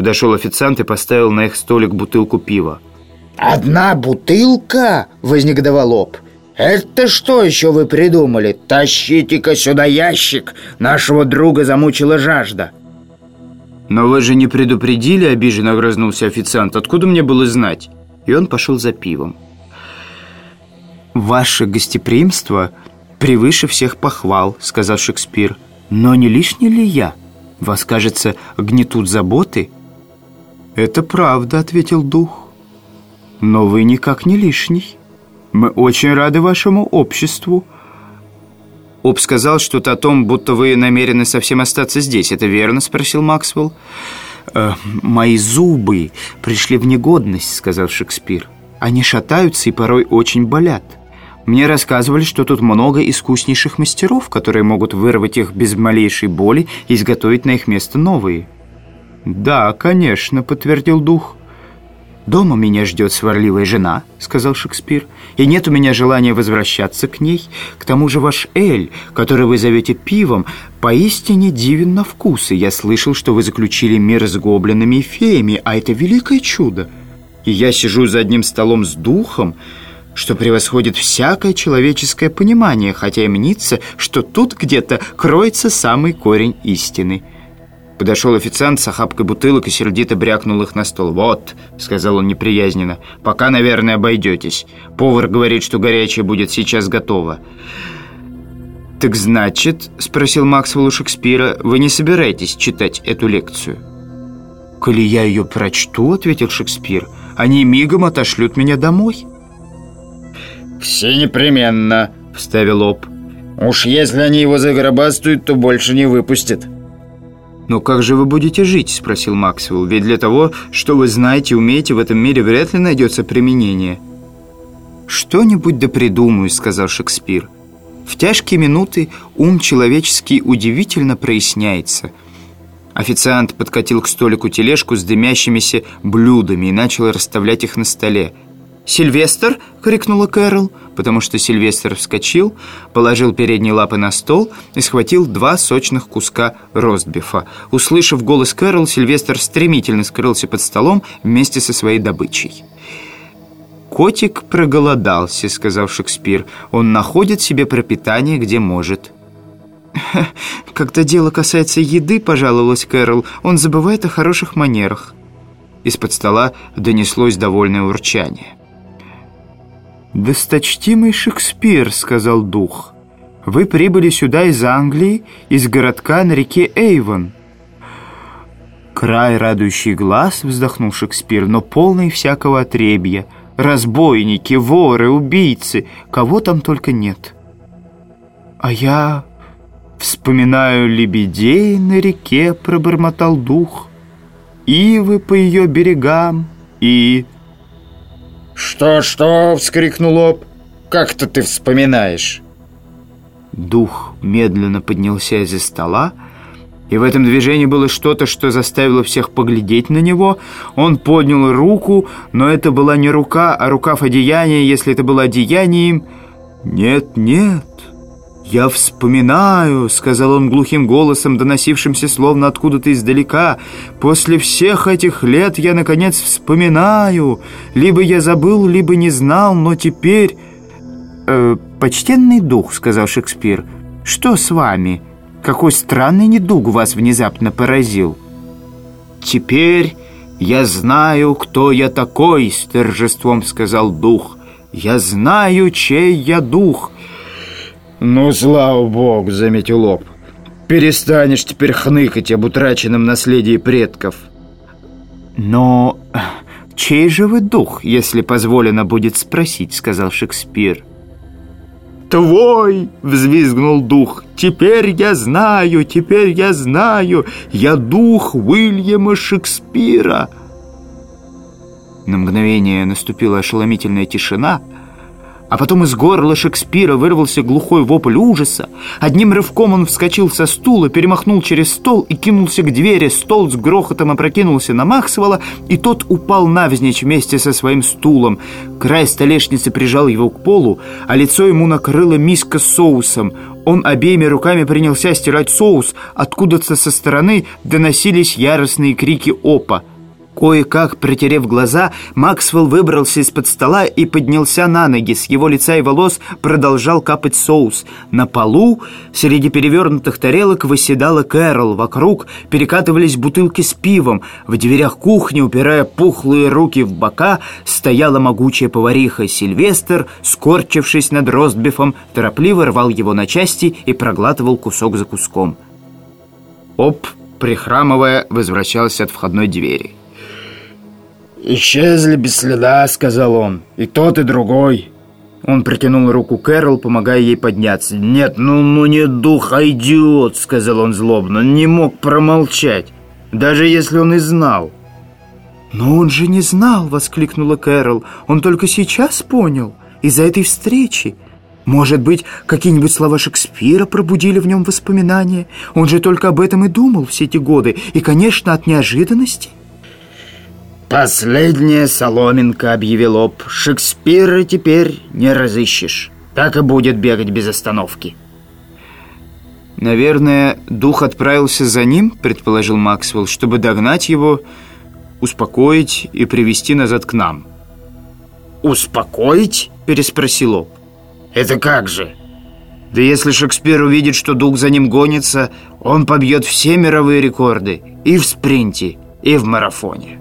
Подошел официант и поставил на их столик бутылку пива. «Одна бутылка?» — вознегодовал Об. «Это что еще вы придумали? Тащите-ка сюда ящик! Нашего друга замучила жажда!» «Но вы же не предупредили?» — обиженно огрызнулся официант. «Откуда мне было знать?» И он пошел за пивом. «Ваше гостеприимство превыше всех похвал», — сказал Шекспир. «Но не лишний ли я? Вас, кажется, гнетут заботы?» «Это правда», — ответил дух. «Но вы никак не лишний. Мы очень рады вашему обществу». «Об сказал что-то о том, будто вы намерены совсем остаться здесь. Это верно?» — спросил Максвелл. «Э, «Мои зубы пришли в негодность», — сказал Шекспир. «Они шатаются и порой очень болят». Мне рассказывали, что тут много искуснейших мастеров, которые могут вырвать их без малейшей боли и изготовить на их место новые. «Да, конечно», — подтвердил дух. «Дома меня ждет сварливая жена», — сказал Шекспир, «и нет у меня желания возвращаться к ней. К тому же ваш эль, который вы зовете пивом, поистине дивен на вкус, и я слышал, что вы заключили мир с гоблинами и феями, а это великое чудо. И я сижу за одним столом с духом, что превосходит всякое человеческое понимание, хотя и мнится, что тут где-то кроется самый корень истины». Подошел официант с охапкой бутылок и сердито брякнул их на стол. «Вот», — сказал он неприязненно, — «пока, наверное, обойдетесь. Повар говорит, что горячее будет сейчас готово». «Так значит», — спросил Максвелл у Шекспира, — «вы не собираетесь читать эту лекцию?» «Коли я ее прочту», — ответил Шекспир, — «они мигом отошлют меня домой». «Все непременно», — вставил Об. «Уж если они его загробастают, то больше не выпустят». «Но как же вы будете жить?» – спросил Максвелл. «Ведь для того, что вы знаете и умеете, в этом мире вряд ли найдется применение». «Что-нибудь да придумаю», – сказал Шекспир. «В тяжкие минуты ум человеческий удивительно проясняется». Официант подкатил к столику тележку с дымящимися блюдами и начал расставлять их на столе – «Сильвестр!» — крикнула Кэрол, потому что Сильвестр вскочил, положил передние лапы на стол и схватил два сочных куска ростбифа. Услышав голос Кэрол, Сильвестр стремительно скрылся под столом вместе со своей добычей. «Котик проголодался», — сказал Шекспир. «Он находит себе пропитание, где может». «Когда дело касается еды, — пожаловалась Кэрол, — он забывает о хороших манерах». Из-под стола донеслось довольное урчание. «Досточтимый Шекспир», — сказал дух, — «вы прибыли сюда из Англии, из городка на реке Эйвон». «Край, радующий глаз», — вздохнул Шекспир, — «но полный всякого отребья. Разбойники, воры, убийцы, кого там только нет». «А я вспоминаю лебедей на реке», — пробормотал дух, «ивы по ее берегам и...» «Что-что?» — вскрикнул Об. «Как-то ты вспоминаешь». Дух медленно поднялся из-за стола, и в этом движении было что-то, что заставило всех поглядеть на него. Он поднял руку, но это была не рука, а рукав одеяния, если это было одеянием. «Нет, нет, «Я вспоминаю», — сказал он глухим голосом, доносившимся словно откуда-то издалека. «После всех этих лет я, наконец, вспоминаю. Либо я забыл, либо не знал, но теперь...» э, «Почтенный дух», — сказал Шекспир, — «что с вами? Какой странный недуг вас внезапно поразил?» «Теперь я знаю, кто я такой», — с торжеством сказал дух. «Я знаю, чей я дух». «Ну, слава богу», — заметил Лоб. «Перестанешь теперь хныкать об утраченном наследии предков». «Но чей же вы дух, если позволено будет спросить?» — сказал Шекспир. «Твой!» — взвизгнул дух. «Теперь я знаю, теперь я знаю! Я дух Уильяма Шекспира!» На мгновение наступила ошеломительная тишина — а потом из горла Шекспира вырвался глухой вопль ужаса. Одним рывком он вскочил со стула, перемахнул через стол и кинулся к двери. Стол с грохотом опрокинулся на Максвелла, и тот упал навзничь вместе со своим стулом. Край столешницы прижал его к полу, а лицо ему накрыло миска с соусом. Он обеими руками принялся стирать соус. Откуда-то со стороны доносились яростные крики опа. Кое-как, протерев глаза, Максвелл выбрался из-под стола и поднялся на ноги. С его лица и волос продолжал капать соус. На полу, среди перевернутых тарелок, выседала Кэрол. Вокруг перекатывались бутылки с пивом. В дверях кухни, упирая пухлые руки в бока, стояла могучая повариха. Сильвестр, скорчившись над ростбифом, торопливо рвал его на части и проглатывал кусок за куском. Оп, прихрамывая, возвращался от входной двери. «Исчезли без следа», — сказал он. «И тот, и другой». Он протянул руку Кэрол, помогая ей подняться. «Нет, ну, ну не дух, идиот», — сказал он злобно. «Не мог промолчать, даже если он и знал». «Но он же не знал!» — воскликнула Кэрол. «Он только сейчас понял, из-за этой встречи. Может быть, какие-нибудь слова Шекспира пробудили в нем воспоминания? Он же только об этом и думал все эти годы, и, конечно, от неожиданности». «Последняя соломинка», — объявил Об. «Шекспира теперь не разыщешь. Так и будет бегать без остановки». «Наверное, дух отправился за ним», — предположил Максвелл, «чтобы догнать его, успокоить и привести назад к нам». «Успокоить?» — переспросил Об. «Это как же?» «Да если Шекспир увидит, что дух за ним гонится, он побьет все мировые рекорды и в спринте, и в марафоне».